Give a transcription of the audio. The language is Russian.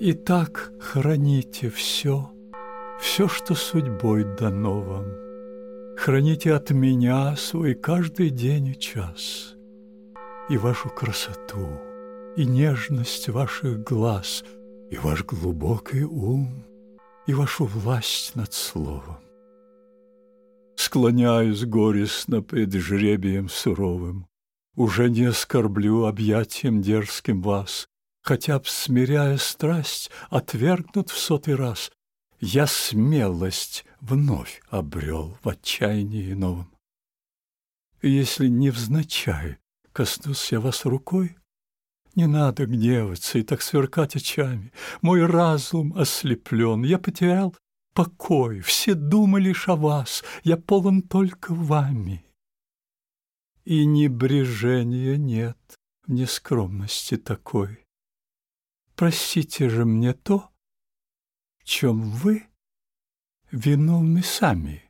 И так храните все, все, что судьбой дано вам. Храните от меня свой каждый день и час, и вашу красоту, и нежность ваших глаз, и ваш глубокий ум, и вашу власть над словом. Склоняюсь горестно пред жребием суровым, уже не оскорблю объятием дерзким вас, хотя б, смиряя страсть, отвергнут в сотый раз, я смелость вновь обрел в отчаянии новом. Если невзначай коснусь я вас рукой, не надо гневаться и так сверкать очами. Мой разум ослеплен, я потерял покой, все думы лишь о вас, я полон только вами. И небрежения нет в нескромности такой простите же мне то, в чем вы виновны сами».